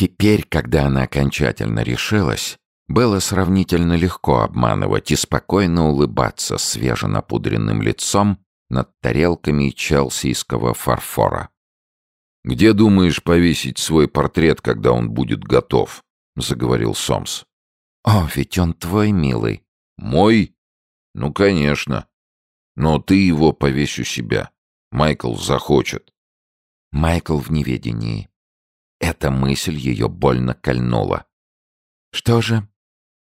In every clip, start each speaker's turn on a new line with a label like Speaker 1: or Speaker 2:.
Speaker 1: Теперь, когда она окончательно решилась, было сравнительно легко обманывать и спокойно улыбаться свеженапудренным лицом над тарелками челсийского фарфора.
Speaker 2: «Где думаешь повесить свой портрет, когда он будет готов?» — заговорил Сомс.
Speaker 1: «О, ведь он твой, милый».
Speaker 2: «Мой? Ну, конечно. Но ты его повесь у себя. Майкл захочет».
Speaker 1: Майкл в неведении. Эта мысль ее больно кольнула. Что же?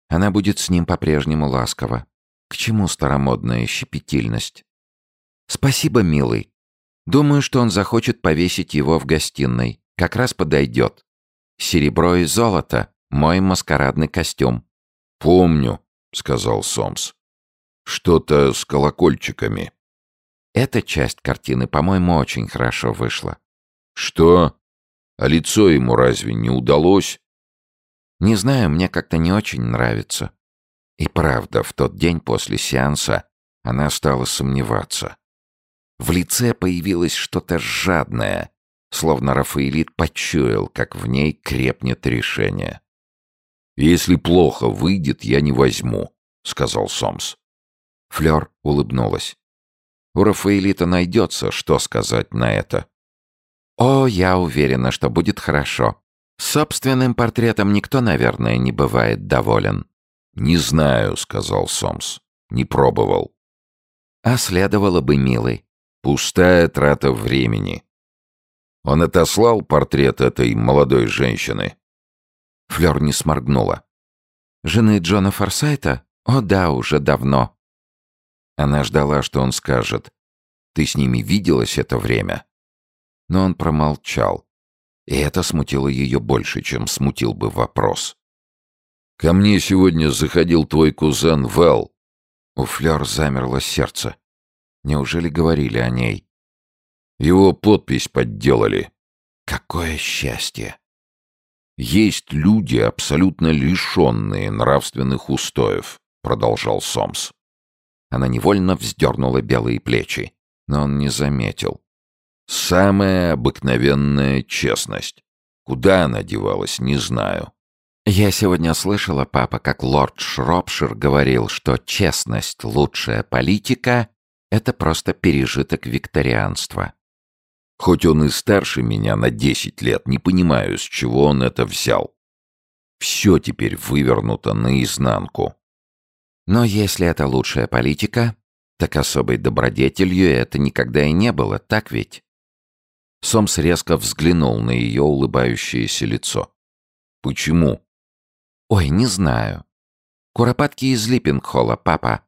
Speaker 1: Она будет с ним по-прежнему ласкова. К чему старомодная щепетильность? Спасибо, милый. Думаю, что он захочет повесить его в гостиной. Как раз подойдет. Серебро и золото — мой маскарадный костюм.
Speaker 2: «Помню», — сказал Сомс. «Что-то с колокольчиками».
Speaker 1: Эта часть картины, по-моему, очень хорошо вышла.
Speaker 2: «Что? А лицо ему разве не удалось?»
Speaker 1: «Не знаю, мне как-то не очень нравится». И правда, в тот день после сеанса она стала сомневаться. В лице появилось что-то жадное, словно Рафаэлит почуял, как в ней крепнет решение.
Speaker 2: «Если плохо выйдет, я не возьму», — сказал Сомс.
Speaker 1: Флёр улыбнулась. У Рафаэлита найдется, что сказать на это. «О, я уверена, что будет хорошо. Собственным портретом никто, наверное, не бывает доволен».
Speaker 2: «Не знаю», — сказал Сомс. «Не пробовал».
Speaker 1: «А следовало бы, милый».
Speaker 2: «Пустая трата времени». Он отослал портрет этой молодой женщины.
Speaker 1: Флёр не сморгнула. «Жены Джона Форсайта? О да, уже давно». Она ждала, что он скажет. «Ты с ними виделась это время?» Но он промолчал. И это смутило ее больше, чем смутил бы вопрос.
Speaker 2: «Ко мне сегодня заходил твой кузен Вэл».
Speaker 1: У Флёр замерло сердце. Неужели говорили о ней?
Speaker 2: Его подпись подделали.
Speaker 1: Какое счастье!
Speaker 2: Есть люди, абсолютно лишенные нравственных устоев, продолжал Сомс.
Speaker 1: Она невольно вздернула белые плечи, но он не заметил.
Speaker 2: Самая обыкновенная честность. Куда она девалась, не знаю.
Speaker 1: Я сегодня слышала, папа, как лорд Шропшир говорил, что честность — лучшая политика — это просто пережиток викторианства.
Speaker 2: Хоть он и старше меня на десять лет, не понимаю, с чего он это взял. Все теперь вывернуто наизнанку.
Speaker 1: Но если это лучшая политика, так особой добродетелью это никогда и не было, так ведь? Сомс резко взглянул на ее улыбающееся лицо.
Speaker 2: «Почему?»
Speaker 1: «Ой, не знаю. Куропатки из Липпингхолла, папа».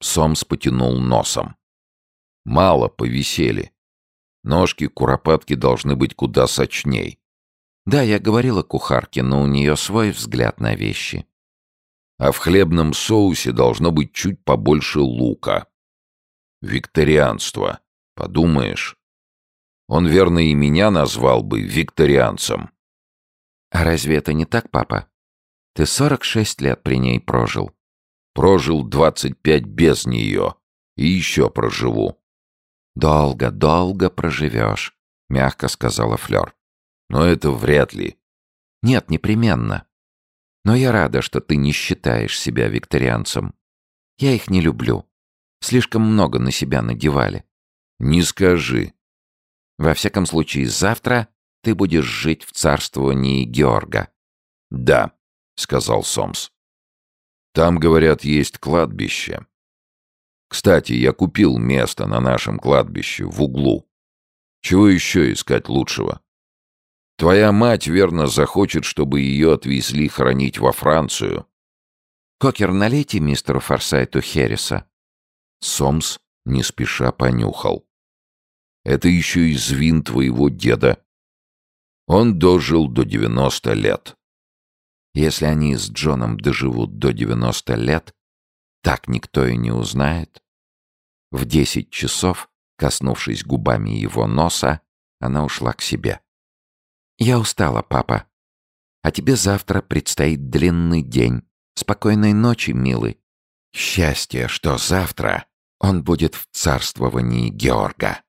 Speaker 2: Сомс потянул носом. «Мало повисели. Ножки куропатки должны быть куда сочней.
Speaker 1: Да, я говорила кухарке, но у нее свой взгляд на вещи.
Speaker 2: А в хлебном соусе должно быть чуть побольше лука. Викторианство. Подумаешь. Он, верно, и меня назвал бы викторианцем.
Speaker 1: А разве это не так, папа? Ты сорок шесть лет при ней прожил.
Speaker 2: Прожил двадцать пять без нее. И еще проживу.
Speaker 1: «Долго, долго проживешь», — мягко сказала Флёр.
Speaker 2: «Но это вряд ли».
Speaker 1: «Нет, непременно. Но я рада, что ты не считаешь себя викторианцем. Я их не люблю. Слишком много на себя надевали».
Speaker 2: «Не скажи».
Speaker 1: «Во всяком случае, завтра ты будешь жить в царствовании Георга».
Speaker 2: «Да», — сказал Сомс. «Там, говорят, есть кладбище. Кстати, я купил место на нашем кладбище, в углу. Чего еще искать лучшего? Твоя мать, верно, захочет, чтобы ее отвезли хоронить во Францию.
Speaker 1: Кокер, налейте мистеру Форсайту Херриса.
Speaker 2: Сомс не спеша понюхал. Это еще и звин твоего деда. Он дожил до девяносто лет.
Speaker 1: Если они с Джоном доживут до девяносто лет, так никто и не узнает. В десять часов, коснувшись губами его носа, она ушла к себе. «Я устала, папа. А тебе завтра предстоит длинный день. Спокойной ночи, милый. Счастье, что завтра он будет в царствовании Георга».